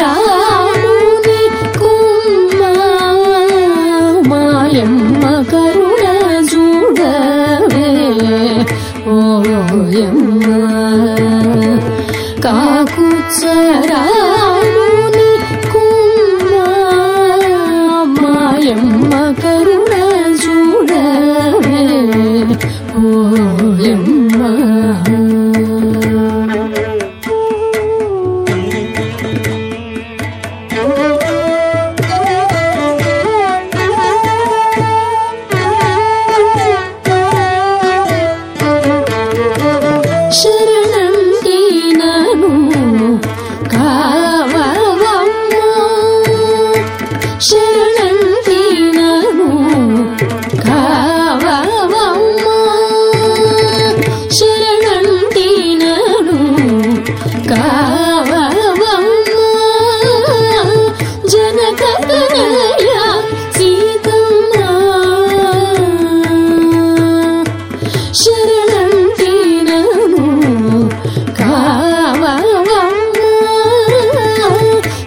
కాకుత్సరాముని కుమ్మ మాయమ్మ కరుణ చూడవే. ఓయమ్మ కాకుత్సరాముని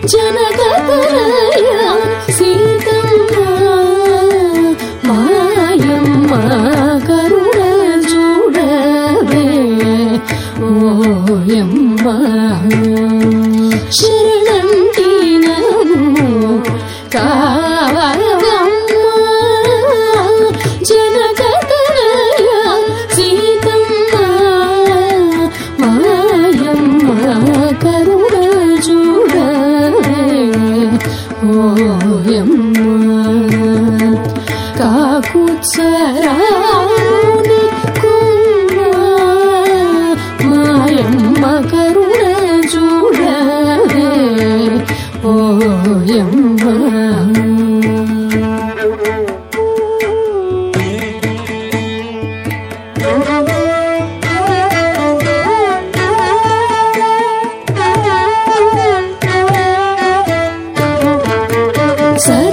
ಜನಗದರ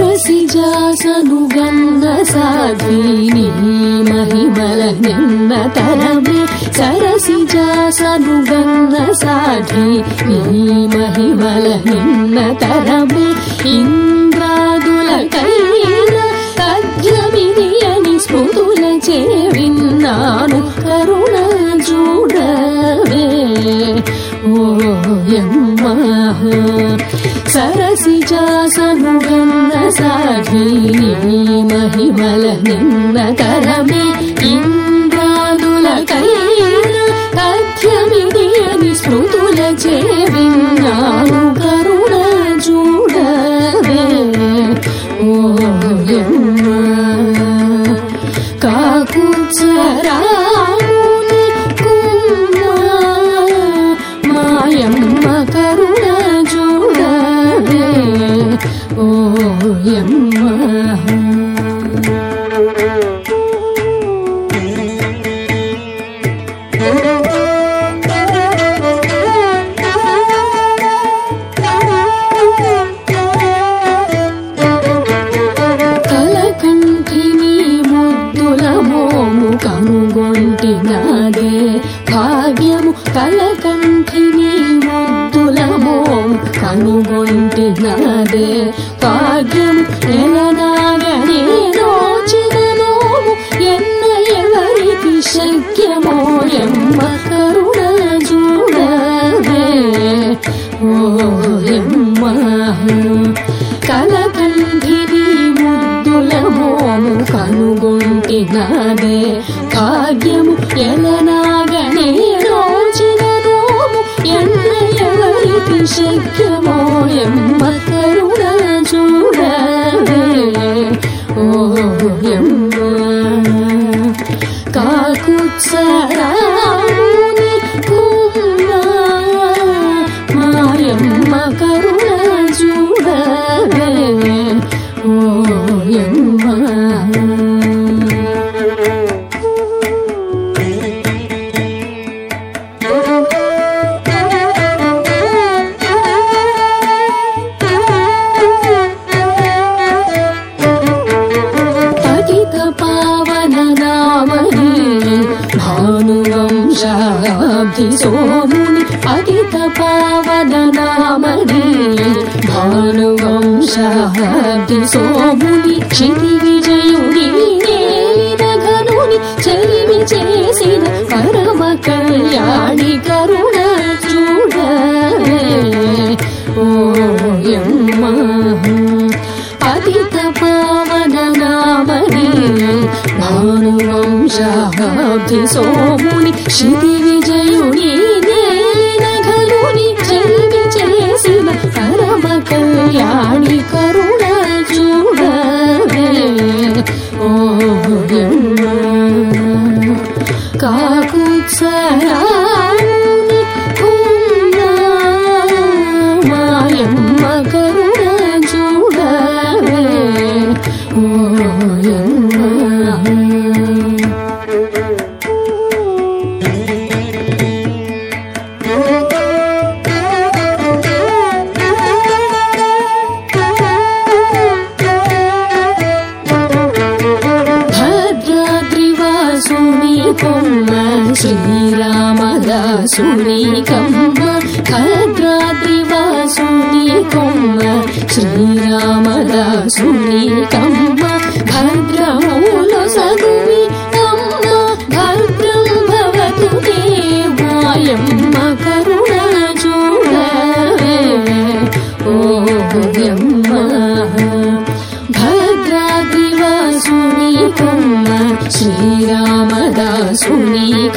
సరసిజాసను గంగ సాధ్వీని మహిమల నిన్న తరమే సరసిజాసను గంగ సాధ్వీని మహిమల నిన్న తరమే. ఇంద్రాదుల కైన తజ్జమిని అని స్మృతుల చే విన్నాను కరుణ చూడవే. ఓ ఓయమ్మ సరసిజాసను గన్న సాధీని మహిమల నిన్న తరమే. కరుణ చూడవే ఓయమ్మ. కలకంఠిని ముద్దుల కనుగొంటినదే కనుగొంటి భాగ్యము ఎలనాగనే రోజున రోము ఎన్న ఎవరికి శక్యమో ఎమ్మ కరుణ చూడవే. ఓయమ్మ కాకుత్సరాముని కుమ్మ భానువంశాబ్ది సోముని పతిత పావననామని భానువంశాబ్ది సోముని క్షితి విజయుడి నేలిన చేసిన పరమ కళ్యాణి కరు భానువంశాబ్ది సోముని క్షితి విజయుని నేలిన చెల్వి చేసిన పరమ కళ్యాణి కరుణ చూడ ఓ యమ్మ కమ్మ శ్రీరామదాసుని కమ్మ భద్రాద్రివాసుని కొమ్మ శ్రీరామదాసుని కమ్మ భద్రమూల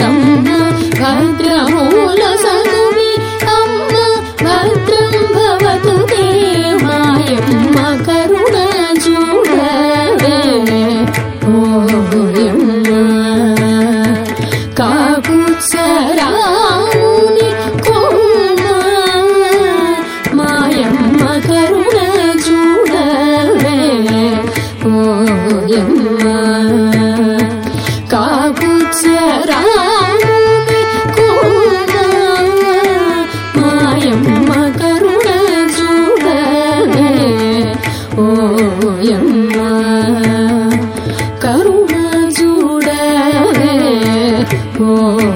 శ్రీరామదాసుని కమ్మ భద్రమూల సగువి కమ్మ భద్రం భవతు దేవాయమ్మ కరుణ చూడ ఓ యమ్మ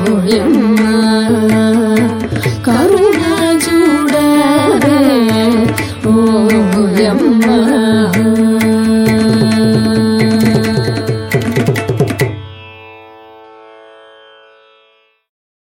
ఓ యమ్మ